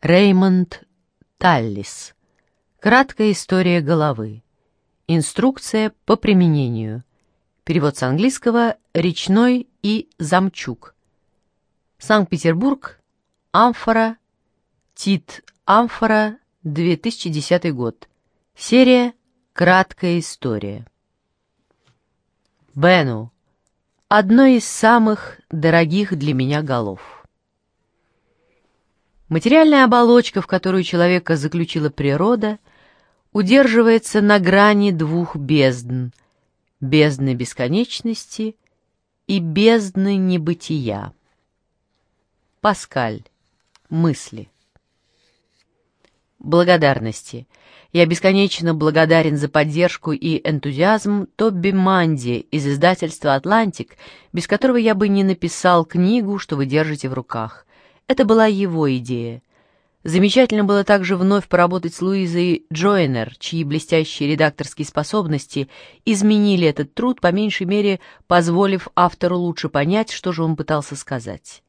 Реймонд Таллис. Краткая история головы. Инструкция по применению. Перевод с английского «Речной и Замчук». Санкт-Петербург. Амфора. Тит Амфора. 2010 год. Серия «Краткая история». Бену. Одно из самых дорогих для меня голов. Материальная оболочка, в которую человека заключила природа, удерживается на грани двух бездн — бездны бесконечности и бездны небытия. Паскаль. Мысли. Благодарности. Я бесконечно благодарен за поддержку и энтузиазм Тобби Манди из издательства «Атлантик», без которого я бы не написал книгу, что вы держите в руках. Это была его идея. Замечательно было также вновь поработать с Луизой Джойнер, чьи блестящие редакторские способности изменили этот труд, по меньшей мере позволив автору лучше понять, что же он пытался сказать.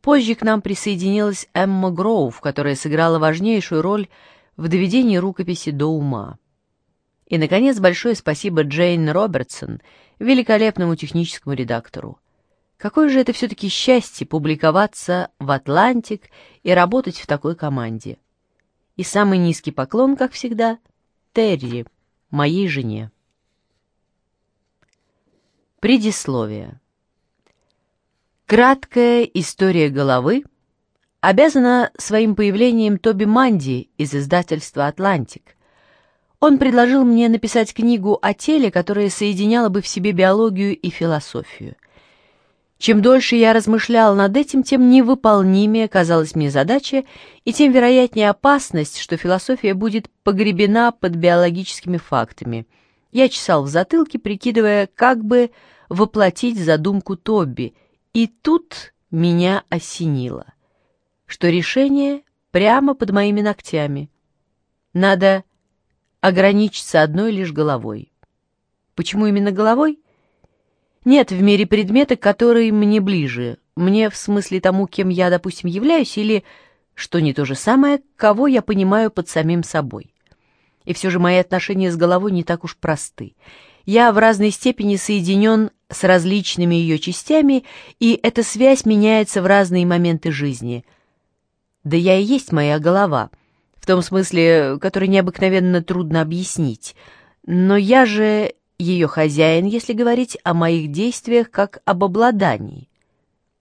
Позже к нам присоединилась Эмма Гроув, которая сыграла важнейшую роль в доведении рукописи до ума. И, наконец, большое спасибо Джейн Робертсон, великолепному техническому редактору. Какое же это все-таки счастье публиковаться в «Атлантик» и работать в такой команде. И самый низкий поклон, как всегда, Терри, моей жене. Предисловие. Краткая история головы обязана своим появлением Тоби Манди из издательства «Атлантик». Он предложил мне написать книгу о теле, которая соединяла бы в себе биологию и философию. Чем дольше я размышлял над этим, тем невыполнимее казалась мне задача, и тем вероятнее опасность, что философия будет погребена под биологическими фактами. Я чесал в затылке, прикидывая, как бы воплотить задумку Тобби, и тут меня осенило, что решение прямо под моими ногтями. Надо ограничиться одной лишь головой. Почему именно головой? Нет в мире предмета, который мне ближе. Мне в смысле тому, кем я, допустим, являюсь, или, что не то же самое, кого я понимаю под самим собой. И все же мои отношения с головой не так уж просты. Я в разной степени соединен с различными ее частями, и эта связь меняется в разные моменты жизни. Да я и есть моя голова, в том смысле, который необыкновенно трудно объяснить. Но я же ее хозяин, если говорить о моих действиях как об обладании.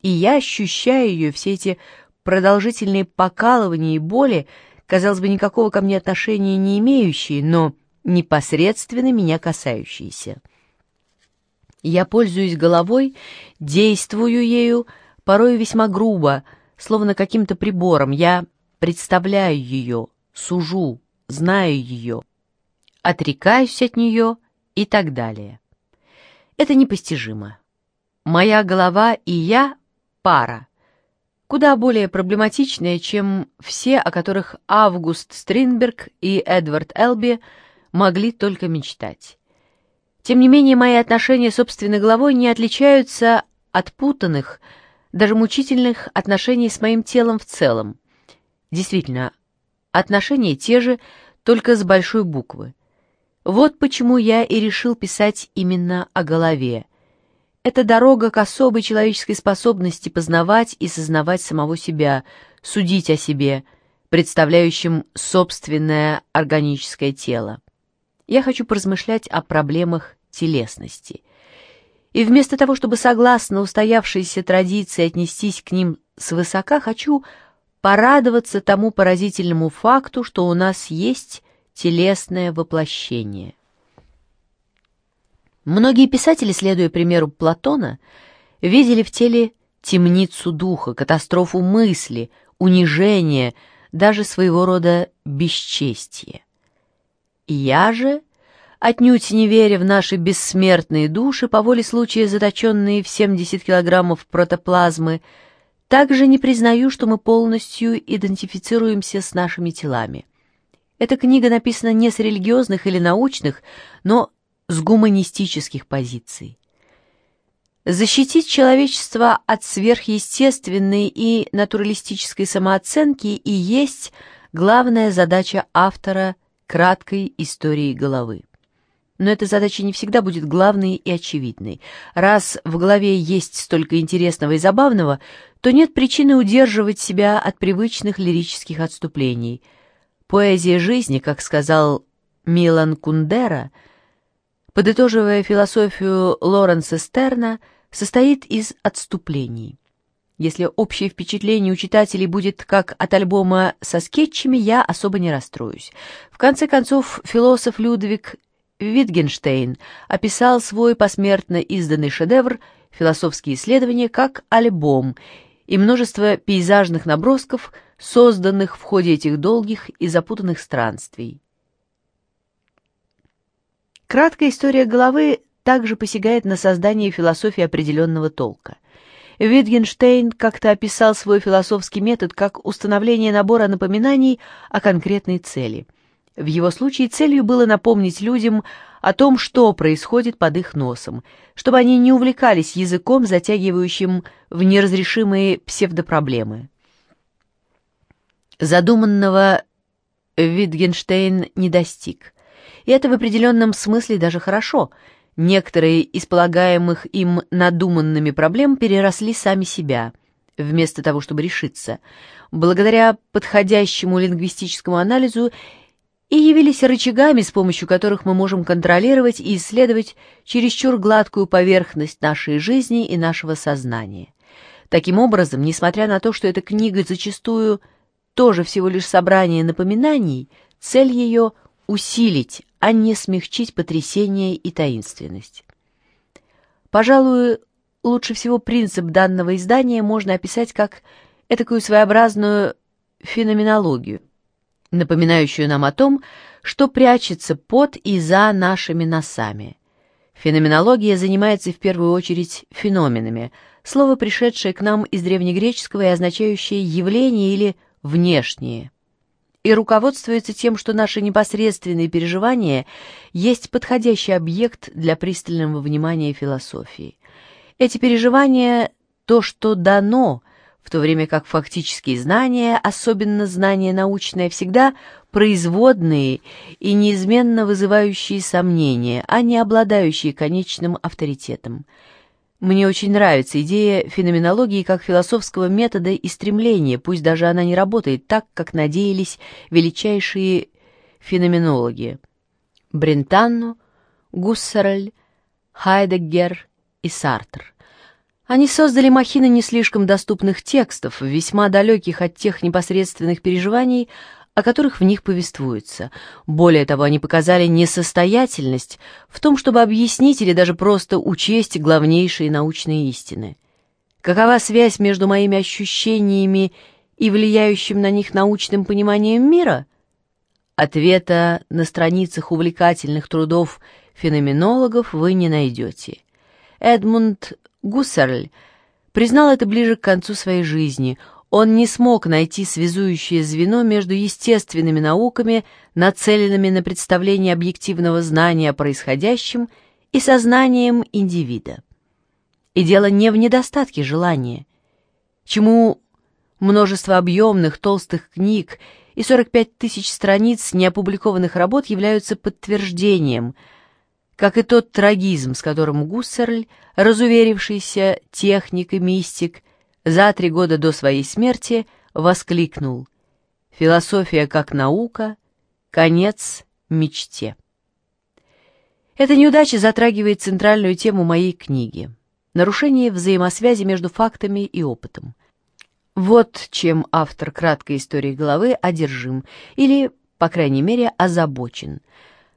И я ощущаю ее, все эти продолжительные покалывания и боли, казалось бы, никакого ко мне отношения не имеющие, но непосредственно меня касающиеся. Я пользуюсь головой, действую ею, порой весьма грубо, словно каким-то прибором. Я представляю ее, сужу, знаю ее, отрекаюсь от нее и так далее. Это непостижимо. Моя голова и я — пара, куда более проблематичная, чем все, о которых Август Стринберг и Эдвард Элби могли только мечтать. Тем не менее, мои отношения с собственной головой не отличаются от путанных, даже мучительных отношений с моим телом в целом. Действительно, отношения те же, только с большой буквы. Вот почему я и решил писать именно о голове. Это дорога к особой человеческой способности познавать и сознавать самого себя, судить о себе, представляющем собственное органическое тело. Я хочу поразмышлять о проблемах телесности. И вместо того, чтобы согласно устоявшейся традиции отнестись к ним свысока, хочу порадоваться тому поразительному факту, что у нас есть телесное воплощение. Многие писатели, следуя примеру Платона, видели в теле темницу духа, катастрофу мысли, унижение, даже своего рода бесчестие. Я же, отнюдь не веря в наши бессмертные души, по воле случая заточенные в 70 килограммов протоплазмы, также не признаю, что мы полностью идентифицируемся с нашими телами. Эта книга написана не с религиозных или научных, но с гуманистических позиций. Защитить человечество от сверхъестественной и натуралистической самооценки и есть главная задача автора краткой истории головы. Но эта задача не всегда будет главной и очевидной. Раз в голове есть столько интересного и забавного, то нет причины удерживать себя от привычных лирических отступлений. Поэзия жизни, как сказал Милан Кундера, подытоживая философию Лоренса Стерна, состоит из отступлений. Если общее впечатление у читателей будет как от альбома со скетчами, я особо не расстроюсь. В конце концов, философ Людвиг Витгенштейн описал свой посмертно изданный шедевр «Философские исследования» как альбом и множество пейзажных набросков, созданных в ходе этих долгих и запутанных странствий. Краткая история головы также посягает на создание философии определенного толка. Витгенштейн как-то описал свой философский метод как установление набора напоминаний о конкретной цели. В его случае целью было напомнить людям о том, что происходит под их носом, чтобы они не увлекались языком, затягивающим в неразрешимые псевдопроблемы. Задуманного Витгенштейн не достиг. И это в определенном смысле даже хорошо – Некоторые из полагаемых им надуманными проблем переросли сами себя, вместо того, чтобы решиться, благодаря подходящему лингвистическому анализу и явились рычагами, с помощью которых мы можем контролировать и исследовать чересчур гладкую поверхность нашей жизни и нашего сознания. Таким образом, несмотря на то, что эта книга зачастую тоже всего лишь собрание напоминаний, цель ее — усилить, а не смягчить потрясение и таинственность. Пожалуй, лучше всего принцип данного издания можно описать как этакую своеобразную феноменологию, напоминающую нам о том, что прячется под и за нашими носами. Феноменология занимается в первую очередь феноменами, слово, пришедшее к нам из древнегреческого и означающее «явление» или «внешнее» и руководствуется тем, что наши непосредственные переживания есть подходящий объект для пристального внимания философии. Эти переживания — то, что дано, в то время как фактические знания, особенно знания научные, всегда производные и неизменно вызывающие сомнения, а не обладающие конечным авторитетом — мне очень нравится идея феноменологии как философского метода и стремления, пусть даже она не работает так, как надеялись величайшие феноменологи. Брентанно, Гуссерль, Хайдеггер и Сартр. Они создали махины не слишком доступных текстов, весьма далеких от тех непосредственных переживаний, о которых в них повествуется. Более того, они показали несостоятельность в том, чтобы объяснить или даже просто учесть главнейшие научные истины. Какова связь между моими ощущениями и влияющим на них научным пониманием мира? Ответа на страницах увлекательных трудов феноменологов вы не найдете. Эдмунд Гуссерль признал это ближе к концу своей жизни – он не смог найти связующее звено между естественными науками, нацеленными на представление объективного знания о происходящем, и сознанием индивида. И дело не в недостатке желания, чему множество объемных толстых книг и 45 тысяч страниц неопубликованных работ являются подтверждением, как и тот трагизм, с которым Гуссерль, разуверившийся техник и мистик, за три года до своей смерти воскликнул «Философия как наука, конец мечте». Эта неудача затрагивает центральную тему моей книги — нарушение взаимосвязи между фактами и опытом. Вот чем автор краткой истории головы одержим или, по крайней мере, озабочен.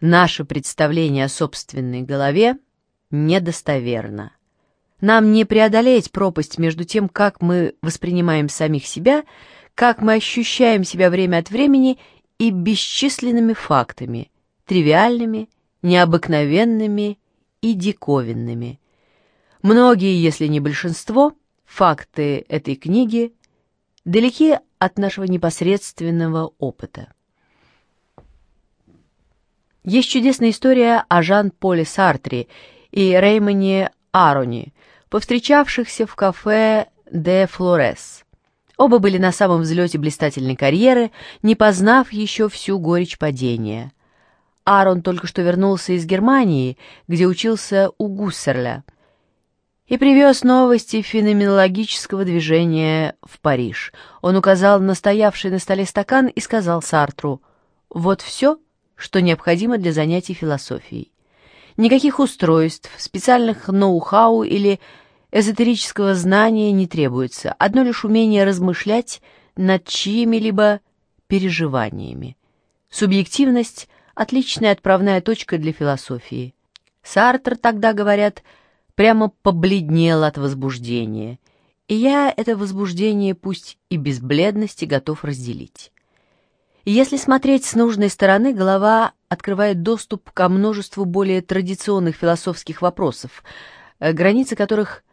Наше представление о собственной голове недостоверно. Нам не преодолеть пропасть между тем, как мы воспринимаем самих себя, как мы ощущаем себя время от времени и бесчисленными фактами, тривиальными, необыкновенными и диковинными. Многие, если не большинство, факты этой книги далеки от нашего непосредственного опыта. Есть чудесная история о Жан-Поле Сартре и Реймоне Ароне, повстречавшихся в кафе «Де Флорес». Оба были на самом взлете блистательной карьеры, не познав еще всю горечь падения. Аарон только что вернулся из Германии, где учился у Гуссерля, и привез новости феноменологического движения в Париж. Он указал на стоявший на столе стакан и сказал Сартру, «Вот все, что необходимо для занятий философией. Никаких устройств, специальных ноу-хау или эзотерического знания не требуется, одно лишь умение размышлять над чьими-либо переживаниями. Субъективность — отличная отправная точка для философии. Сартр, тогда говорят, прямо побледнел от возбуждения, и я это возбуждение, пусть и без бледности, готов разделить. Если смотреть с нужной стороны, голова открывает доступ ко множеству более традиционных философских вопросов, э, границы которых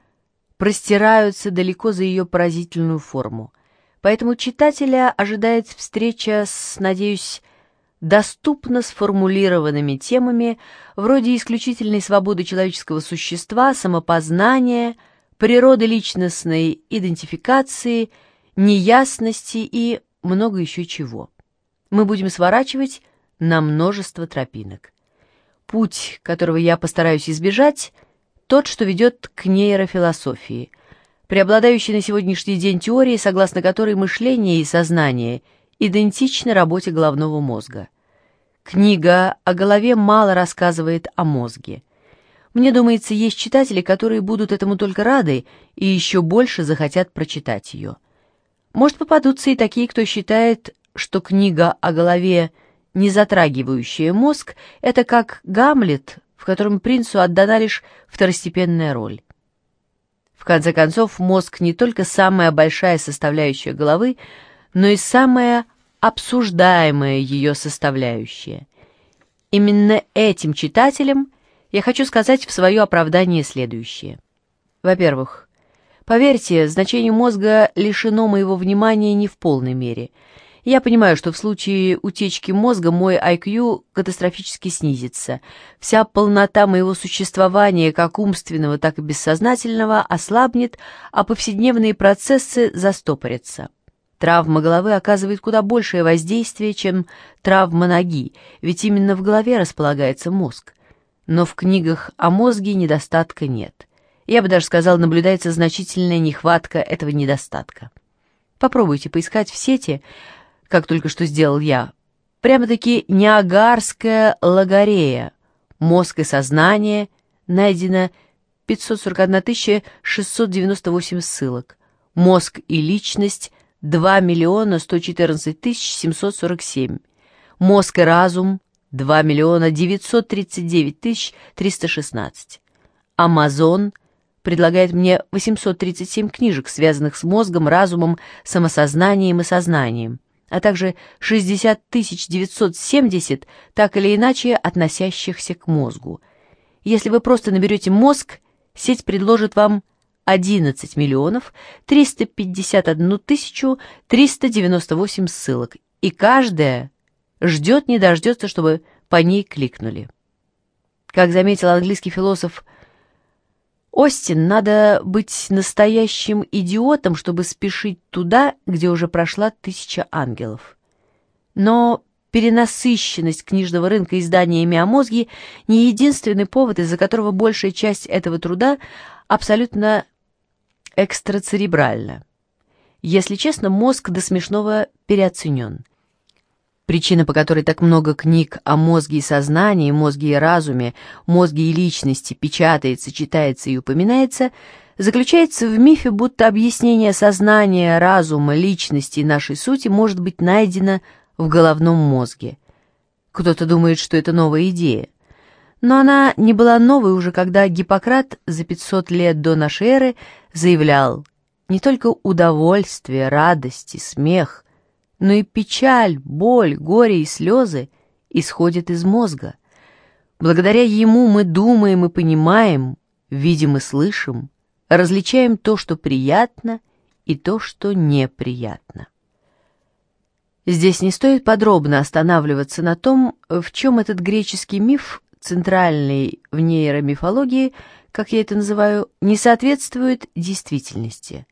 простираются далеко за ее поразительную форму. Поэтому читателя ожидает встреча с, надеюсь, доступно сформулированными темами вроде исключительной свободы человеческого существа, самопознания, природы личностной идентификации, неясности и много еще чего мы будем сворачивать на множество тропинок. Путь, которого я постараюсь избежать, тот, что ведет к нейрофилософии, преобладающей на сегодняшний день теории, согласно которой мышление и сознание идентичны работе головного мозга. Книга о голове мало рассказывает о мозге. Мне думается, есть читатели, которые будут этому только рады и еще больше захотят прочитать ее. Может, попадутся и такие, кто считает, что книга о голове, не затрагивающая мозг, это как Гамлет, в котором принцу отдана лишь второстепенная роль. В конце концов, мозг не только самая большая составляющая головы, но и самая обсуждаемая ее составляющая. Именно этим читателям я хочу сказать в свое оправдание следующее. Во-первых, поверьте, значение мозга лишено моего внимания не в полной мере – я понимаю, что в случае утечки мозга мой IQ катастрофически снизится. Вся полнота моего существования, как умственного, так и бессознательного, ослабнет, а повседневные процессы застопорятся. Травма головы оказывает куда большее воздействие, чем травма ноги, ведь именно в голове располагается мозг. Но в книгах о мозге недостатка нет. Я бы даже сказал, наблюдается значительная нехватка этого недостатка. Попробуйте поискать в сети как только что сделал я. Прямо-таки Ниагарская лагорея. Мозг и сознание. Найдено 541 698 ссылок. Мозг и личность 2 миллиона 114 тысяч 747. Мозг и разум 2 миллиона 939 тысяч 316. Амазон предлагает мне 837 книжек, связанных с мозгом, разумом, самосознанием и сознанием а также 60 970, так или иначе относящихся к мозгу. Если вы просто наберете мозг, сеть предложит вам 11 миллионов 351 тысячу 398 ссылок, и каждая ждет не дождется, чтобы по ней кликнули. Как заметил английский философ Остин, надо быть настоящим идиотом, чтобы спешить туда, где уже прошла тысяча ангелов. Но перенасыщенность книжного рынка изданиями о мозге не единственный повод, из-за которого большая часть этого труда абсолютно экстрацеребральна. Если честно, мозг до смешного переоценен – Причина, по которой так много книг о мозге и сознании, мозге и разуме, мозге и личности печатается, читается и упоминается, заключается в мифе, будто объяснение сознания, разума, личности и нашей сути может быть найдено в головном мозге. Кто-то думает, что это новая идея. Но она не была новой уже, когда Гиппократ за 500 лет до нашей эры заявлял не только удовольствие, радость и смех, но и печаль, боль, горе и слезы исходят из мозга. Благодаря ему мы думаем и понимаем, видим и слышим, различаем то, что приятно, и то, что неприятно. Здесь не стоит подробно останавливаться на том, в чем этот греческий миф, центральный в нейромифологии, как я это называю, не соответствует действительности.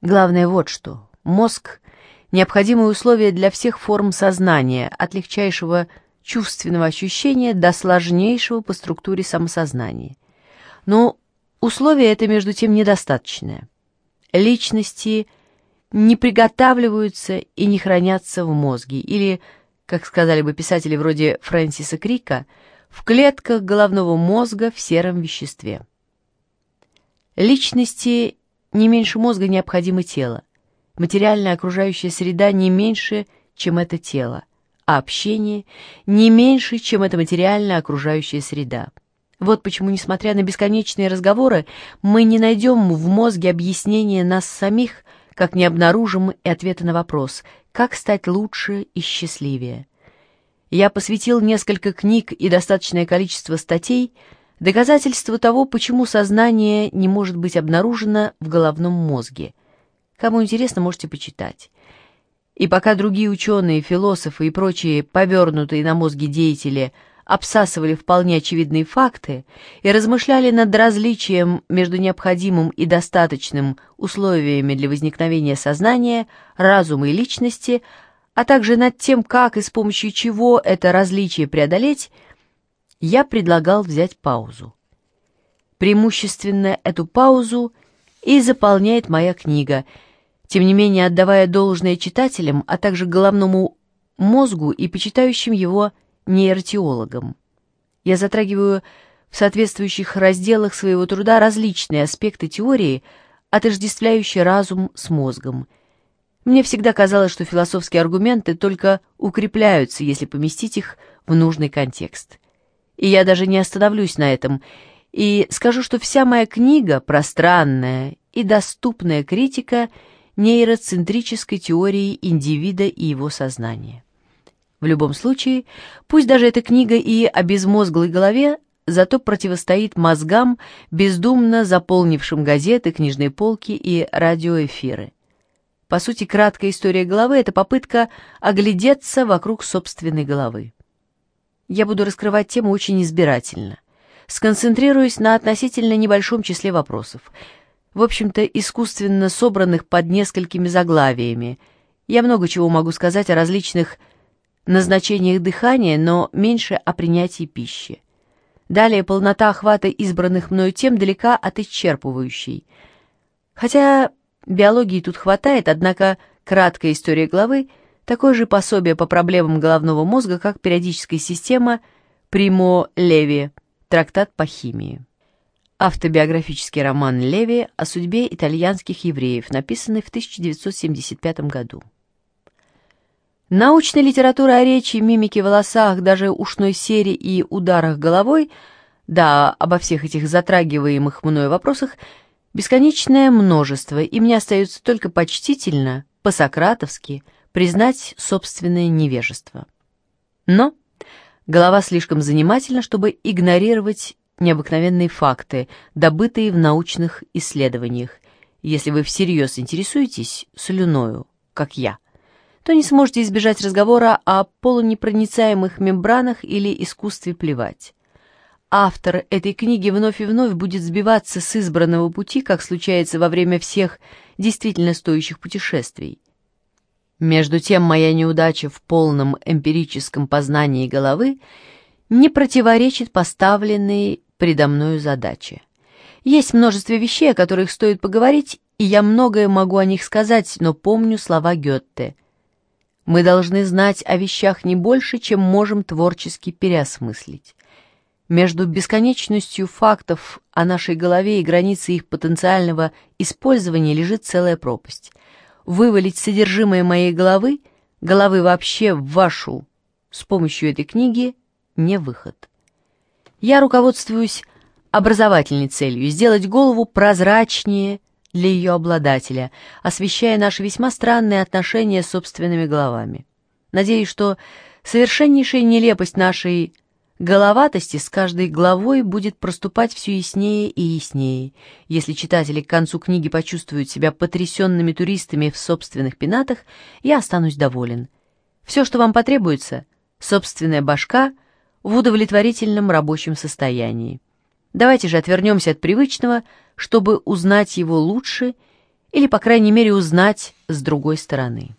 Главное вот что. Мозг — необходимое условие для всех форм сознания, от легчайшего чувственного ощущения до сложнейшего по структуре самосознания. Но условие это, между тем, недостаточное. Личности не приготавливаются и не хранятся в мозге, или, как сказали бы писатели вроде Фрэнсиса Крика, в клетках головного мозга в сером веществе. Личности не меньше мозга необходимо тело. Материальная окружающая среда не меньше, чем это тело а общение не меньше, чем эта материальная окружающая среда. Вот почему, несмотря на бесконечные разговоры, мы не найдем в мозге объяснения нас самих, как не обнаружим и ответа на вопрос, как стать лучше и счастливее. Я посвятил несколько книг и достаточное количество статей доказательству того, почему сознание не может быть обнаружено в головном мозге. Кому интересно, можете почитать. И пока другие ученые, философы и прочие повернутые на мозги деятели обсасывали вполне очевидные факты и размышляли над различием между необходимым и достаточным условиями для возникновения сознания, разума и личности, а также над тем, как и с помощью чего это различие преодолеть, я предлагал взять паузу. Преимущественно эту паузу и заполняет моя книга — тем не менее отдавая должное читателям, а также головному мозгу и почитающим его нейротеологам. Я затрагиваю в соответствующих разделах своего труда различные аспекты теории, отождествляющие разум с мозгом. Мне всегда казалось, что философские аргументы только укрепляются, если поместить их в нужный контекст. И я даже не остановлюсь на этом, и скажу, что вся моя книга, пространная и доступная критика — нейроцентрической теории индивида и его сознания. В любом случае, пусть даже эта книга и о безмозглой голове, зато противостоит мозгам, бездумно заполнившим газеты, книжные полки и радиоэфиры. По сути, краткая история головы — это попытка оглядеться вокруг собственной головы. Я буду раскрывать тему очень избирательно. Сконцентрируюсь на относительно небольшом числе вопросов — в общем-то, искусственно собранных под несколькими заглавиями. Я много чего могу сказать о различных назначениях дыхания, но меньше о принятии пищи. Далее полнота охвата избранных мною тем далека от исчерпывающей. Хотя биологии тут хватает, однако краткая история главы — такое же пособие по проблемам головного мозга, как периодическая система Примо Леви, трактат по химии. Автобиографический роман Леви о судьбе итальянских евреев, написанный в 1975 году. Научная литература о речи, мимике, волосах, даже ушной сере и ударах головой, да, обо всех этих затрагиваемых мною вопросах, бесконечное множество, и мне остается только почтительно, по-сократовски, признать собственное невежество. Но голова слишком занимательна, чтобы игнорировать необыкновенные факты, добытые в научных исследованиях. Если вы всерьез интересуетесь слюною, как я, то не сможете избежать разговора о полунепроницаемых мембранах или искусстве плевать. Автор этой книги вновь и вновь будет сбиваться с избранного пути, как случается во время всех действительно стоящих путешествий. Между тем, моя неудача в полном эмпирическом познании головы не противоречит поставленной предо мною задачи. Есть множество вещей, о которых стоит поговорить, и я многое могу о них сказать, но помню слова Гетте. Мы должны знать о вещах не больше, чем можем творчески переосмыслить. Между бесконечностью фактов о нашей голове и границей их потенциального использования лежит целая пропасть. Вывалить содержимое моей головы, головы вообще в вашу, с помощью этой книги, не выход. Я руководствуюсь образовательной целью — сделать голову прозрачнее для ее обладателя, освещая наши весьма странные отношения с собственными головами. Надеюсь, что совершеннейшая нелепость нашей головатости с каждой главой будет проступать все яснее и яснее. Если читатели к концу книги почувствуют себя потрясенными туристами в собственных пенатах, я останусь доволен. Все, что вам потребуется — собственная башка — в удовлетворительном рабочем состоянии. Давайте же отвернемся от привычного, чтобы узнать его лучше или, по крайней мере, узнать с другой стороны.